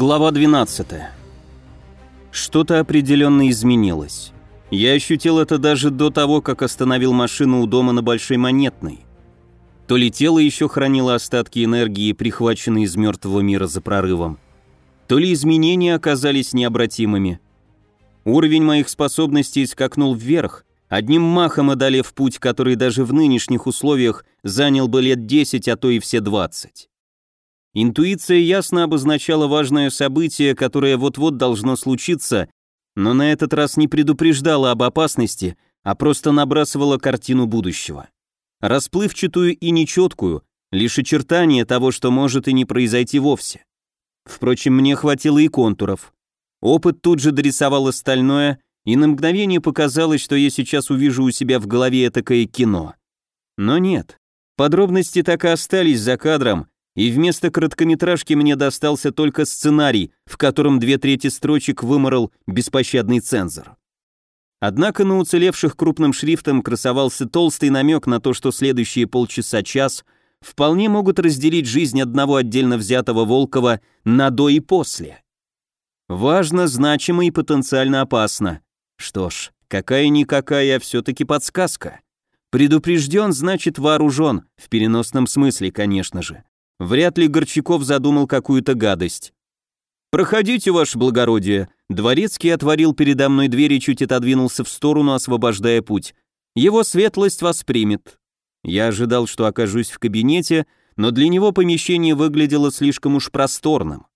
Глава 12. Что-то определенно изменилось. Я ощутил это даже до того, как остановил машину у дома на Большой Монетной. То ли тело еще хранило остатки энергии, прихваченные из мертвого мира за прорывом, то ли изменения оказались необратимыми. Уровень моих способностей скакнул вверх, одним махом одолев путь, который даже в нынешних условиях занял бы лет 10, а то и все 20. Интуиция ясно обозначала важное событие, которое вот-вот должно случиться, но на этот раз не предупреждала об опасности, а просто набрасывала картину будущего. Расплывчатую и нечеткую, лишь очертание того, что может и не произойти вовсе. Впрочем, мне хватило и контуров. Опыт тут же дорисовал остальное, и на мгновение показалось, что я сейчас увижу у себя в голове этакое кино. Но нет. Подробности так и остались за кадром, и вместо короткометражки мне достался только сценарий, в котором две трети строчек выморал беспощадный цензор. Однако на уцелевших крупным шрифтом красовался толстый намек на то, что следующие полчаса-час вполне могут разделить жизнь одного отдельно взятого Волкова на до и после. Важно, значимо и потенциально опасно. Что ж, какая-никакая все-таки подсказка. Предупрежден, значит вооружен, в переносном смысле, конечно же. Вряд ли Горчаков задумал какую-то гадость. «Проходите, ваше благородие». Дворецкий отворил передо мной дверь и чуть отодвинулся в сторону, освобождая путь. «Его светлость вас примет». Я ожидал, что окажусь в кабинете, но для него помещение выглядело слишком уж просторным.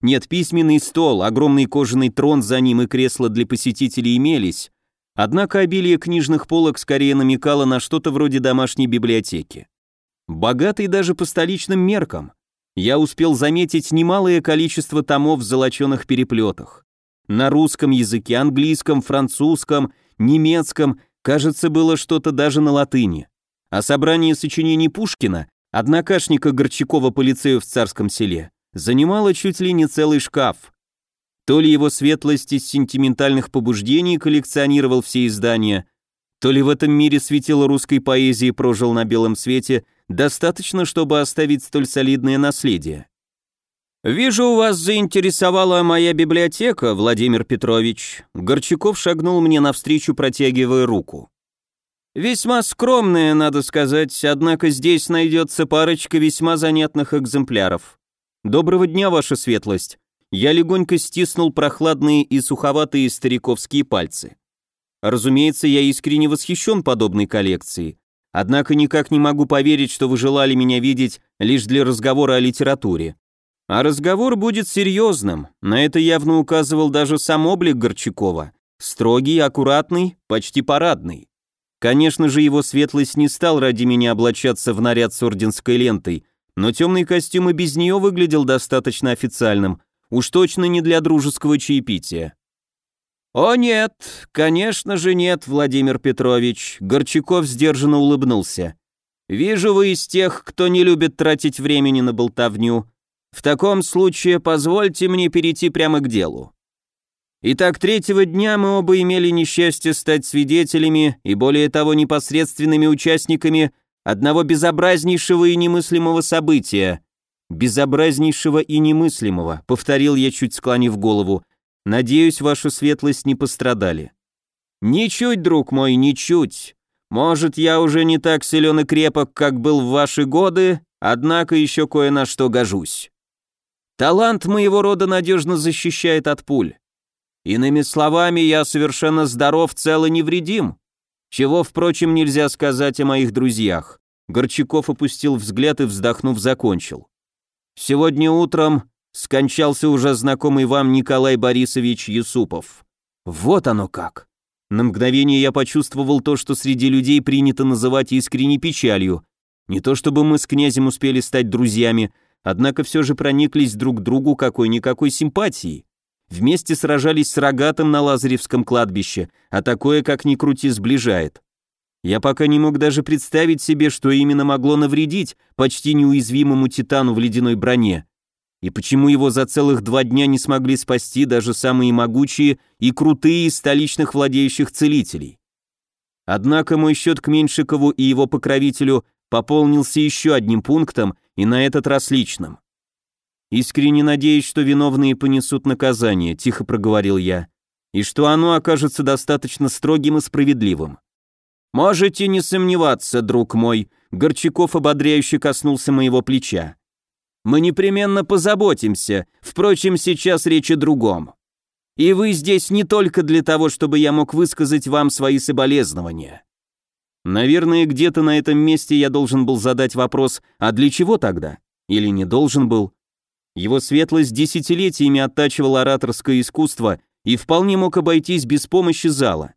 Нет, письменный стол, огромный кожаный трон за ним и кресло для посетителей имелись, однако обилие книжных полок скорее намекало на что-то вроде домашней библиотеки. Богатый даже по столичным меркам. Я успел заметить немалое количество томов в золоченых переплетах. На русском языке, английском, французском, немецком, кажется, было что-то даже на латыни. А собрание сочинений Пушкина, однокашника Горчакова по лицею в Царском селе, занимало чуть ли не целый шкаф. То ли его светлость из сентиментальных побуждений коллекционировал все издания, то ли в этом мире светило русской поэзии прожил на белом свете – достаточно, чтобы оставить столь солидное наследие. «Вижу, вас заинтересовала моя библиотека, Владимир Петрович». Горчаков шагнул мне навстречу, протягивая руку. «Весьма скромная, надо сказать, однако здесь найдется парочка весьма занятных экземпляров. Доброго дня, ваша светлость». Я легонько стиснул прохладные и суховатые стариковские пальцы. Разумеется, я искренне восхищен подобной коллекцией. Однако никак не могу поверить, что вы желали меня видеть лишь для разговора о литературе. А разговор будет серьезным, на это явно указывал даже сам облик Горчакова. Строгий, аккуратный, почти парадный. Конечно же, его светлость не стал ради меня облачаться в наряд с орденской лентой, но темный костюм и без нее выглядел достаточно официальным, уж точно не для дружеского чаепития. «О нет, конечно же нет, Владимир Петрович», — Горчаков сдержанно улыбнулся. «Вижу вы из тех, кто не любит тратить времени на болтовню. В таком случае позвольте мне перейти прямо к делу. Итак, третьего дня мы оба имели несчастье стать свидетелями и более того непосредственными участниками одного безобразнейшего и немыслимого события. Безобразнейшего и немыслимого, повторил я, чуть склонив голову, — Надеюсь, ваша светлость не пострадали. Ничуть, друг мой, ничуть. Может, я уже не так силен и крепок, как был в ваши годы, однако еще кое на что гожусь. Талант моего рода надежно защищает от пуль. Иными словами, я совершенно здоров, цел и невредим. Чего, впрочем, нельзя сказать о моих друзьях. Горчаков опустил взгляд и, вздохнув, закончил. Сегодня утром скончался уже знакомый вам Николай Борисович Юсупов. Вот оно как. На мгновение я почувствовал то, что среди людей принято называть искренней печалью. Не то чтобы мы с князем успели стать друзьями, однако все же прониклись друг к другу какой-никакой симпатией. Вместе сражались с рогатым на Лазаревском кладбище, а такое, как ни крути, сближает. Я пока не мог даже представить себе, что именно могло навредить почти неуязвимому титану в ледяной броне. И почему его за целых два дня не смогли спасти даже самые могучие и крутые из столичных владеющих целителей? Однако мой счет к Меньшикову и его покровителю пополнился еще одним пунктом, и на этот раз личным. Искренне надеюсь, что виновные понесут наказание, тихо проговорил я, и что оно окажется достаточно строгим и справедливым. Можете не сомневаться, друг мой, Горчаков ободряюще коснулся моего плеча. Мы непременно позаботимся, впрочем, сейчас речь о другом. И вы здесь не только для того, чтобы я мог высказать вам свои соболезнования. Наверное, где-то на этом месте я должен был задать вопрос, а для чего тогда? Или не должен был? Его светлость десятилетиями оттачивал ораторское искусство и вполне мог обойтись без помощи зала.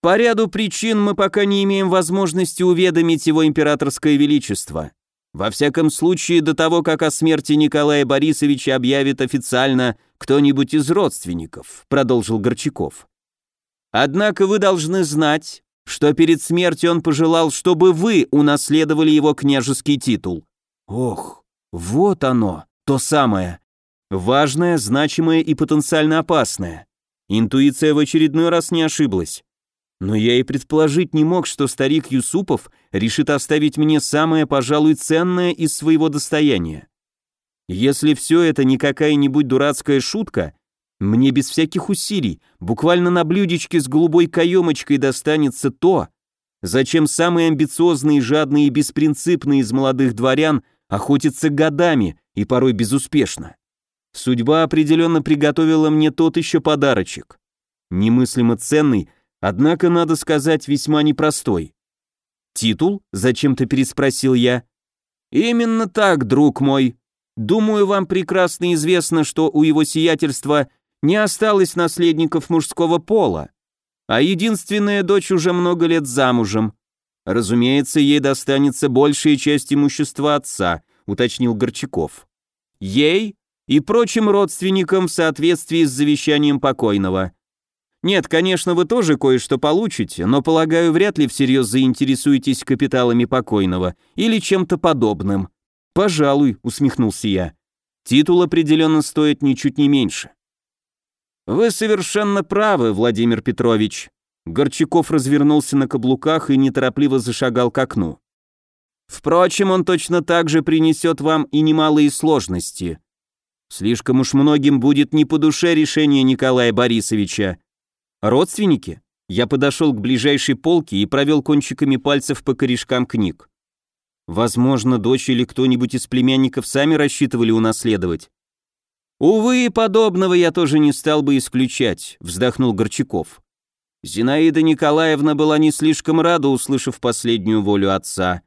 По ряду причин мы пока не имеем возможности уведомить его императорское величество. Во всяком случае, до того, как о смерти Николая Борисовича объявит официально кто-нибудь из родственников, продолжил Горчаков. Однако вы должны знать, что перед смертью он пожелал, чтобы вы унаследовали его княжеский титул. Ох, вот оно. То самое. Важное, значимое и потенциально опасное. Интуиция в очередной раз не ошиблась. Но я и предположить не мог, что старик Юсупов решит оставить мне самое, пожалуй, ценное из своего достояния. Если все это не какая-нибудь дурацкая шутка, мне без всяких усилий, буквально на блюдечке с голубой каемочкой достанется то, зачем самые амбициозные, жадные и беспринципные из молодых дворян охотятся годами и порой безуспешно. Судьба определенно приготовила мне тот еще подарочек. Немыслимо ценный, однако, надо сказать, весьма непростой. «Титул?» — зачем-то переспросил я. «Именно так, друг мой. Думаю, вам прекрасно известно, что у его сиятельства не осталось наследников мужского пола, а единственная дочь уже много лет замужем. Разумеется, ей достанется большая часть имущества отца, уточнил Горчаков. Ей и прочим родственникам в соответствии с завещанием покойного. Нет, конечно, вы тоже кое-что получите, но, полагаю, вряд ли всерьез заинтересуетесь капиталами покойного или чем-то подобным. Пожалуй, усмехнулся я. Титул определенно стоит ничуть не меньше. Вы совершенно правы, Владимир Петрович. Горчаков развернулся на каблуках и неторопливо зашагал к окну. Впрочем, он точно так же принесет вам и немалые сложности. Слишком уж многим будет не по душе решение Николая Борисовича. Родственники? Я подошел к ближайшей полке и провел кончиками пальцев по корешкам книг. Возможно, дочь или кто-нибудь из племянников сами рассчитывали унаследовать. «Увы, подобного я тоже не стал бы исключать», — вздохнул Горчаков. Зинаида Николаевна была не слишком рада, услышав последнюю волю отца.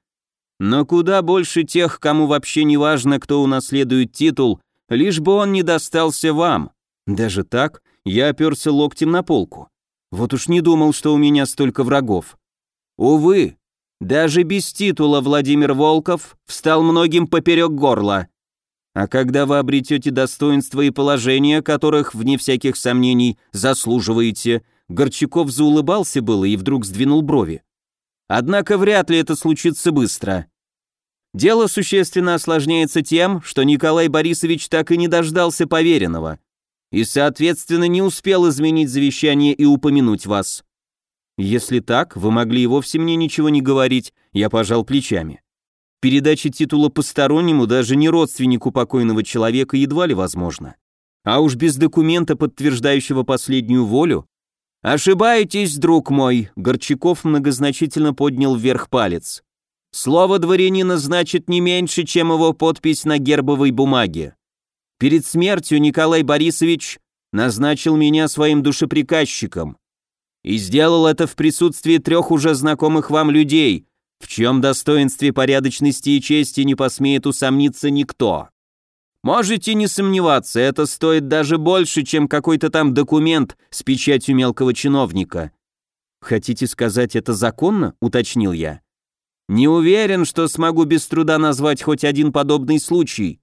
Но куда больше тех, кому вообще не важно, кто унаследует титул, лишь бы он не достался вам. Даже так я оперся локтем на полку. Вот уж не думал, что у меня столько врагов. Увы, даже без титула Владимир Волков встал многим поперек горла. А когда вы обретете достоинство и положение, которых, вне всяких сомнений, заслуживаете, Горчаков заулыбался было и вдруг сдвинул брови. Однако вряд ли это случится быстро. Дело существенно осложняется тем, что Николай Борисович так и не дождался поверенного и, соответственно, не успел изменить завещание и упомянуть вас. Если так, вы могли и вовсе мне ничего не говорить, я пожал плечами. Передача титула постороннему, даже не родственнику покойного человека, едва ли возможно. А уж без документа, подтверждающего последнюю волю, «Ошибаетесь, друг мой», — Горчаков многозначительно поднял вверх палец. «Слово дворянина значит не меньше, чем его подпись на гербовой бумаге. Перед смертью Николай Борисович назначил меня своим душеприказчиком и сделал это в присутствии трех уже знакомых вам людей, в чьем достоинстве порядочности и чести не посмеет усомниться никто. Можете не сомневаться, это стоит даже больше, чем какой-то там документ с печатью мелкого чиновника. Хотите сказать, это законно? уточнил я. Не уверен, что смогу без труда назвать хоть один подобный случай.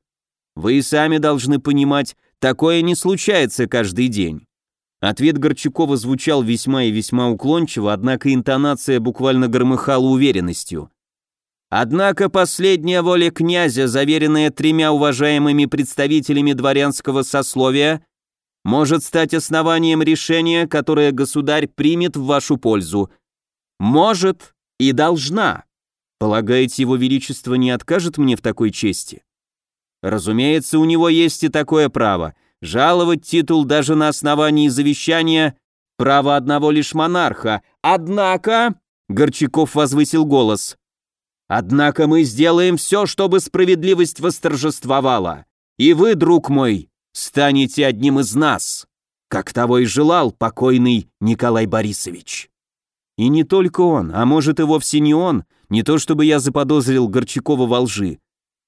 Вы и сами должны понимать, такое не случается каждый день. Ответ Горчакова звучал весьма и весьма уклончиво, однако интонация буквально громыхала уверенностью. Однако последняя воля князя, заверенная тремя уважаемыми представителями дворянского сословия, может стать основанием решения, которое государь примет в вашу пользу. Может и должна. Полагаете, его величество не откажет мне в такой чести? Разумеется, у него есть и такое право. Жаловать титул даже на основании завещания – право одного лишь монарха. Однако, Горчаков возвысил голос, однако мы сделаем все, чтобы справедливость восторжествовала. И вы, друг мой, станете одним из нас, как того и желал покойный Николай Борисович. И не только он, а может и вовсе не он, не то чтобы я заподозрил Горчакова во лжи.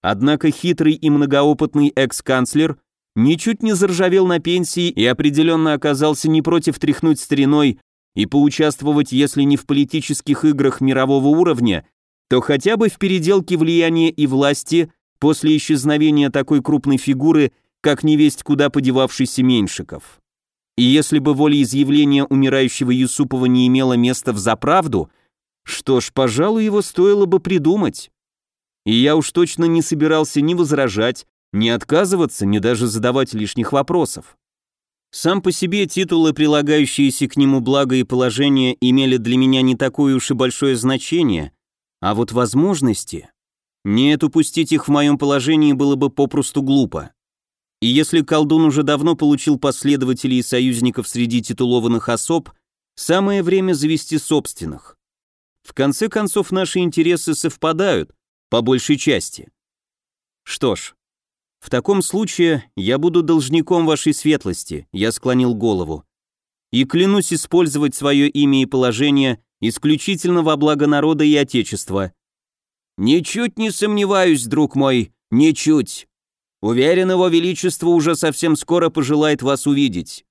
Однако хитрый и многоопытный экс-канцлер ничуть не заржавел на пенсии и определенно оказался не против тряхнуть стариной и поучаствовать, если не в политических играх мирового уровня, то хотя бы в переделке влияния и власти после исчезновения такой крупной фигуры, как невесть куда подевавшийся Меньшиков. И если бы волеизъявление умирающего Юсупова не имело места в заправду, что ж, пожалуй, его стоило бы придумать. И я уж точно не собирался ни возражать, ни отказываться, ни даже задавать лишних вопросов. Сам по себе титулы, прилагающиеся к нему благо и положение, имели для меня не такое уж и большое значение, а вот возможности... Нет, упустить их в моем положении было бы попросту глупо. И если колдун уже давно получил последователей и союзников среди титулованных особ, самое время завести собственных. В конце концов, наши интересы совпадают, по большей части. Что ж, в таком случае я буду должником вашей светлости, я склонил голову. И клянусь использовать свое имя и положение исключительно во благо народа и отечества. Ничуть не сомневаюсь, друг мой, ничуть. Уверен, его величество уже совсем скоро пожелает вас увидеть.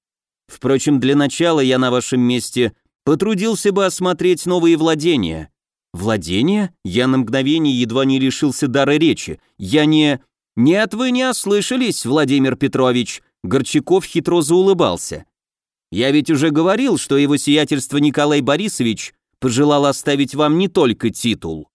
Впрочем, для начала я на вашем месте потрудился бы осмотреть новые владения. Владения? Я на мгновение едва не лишился дара речи. Я не... Нет, вы не ослышались, Владимир Петрович. Горчаков хитро заулыбался. Я ведь уже говорил, что его сиятельство Николай Борисович пожелал оставить вам не только титул.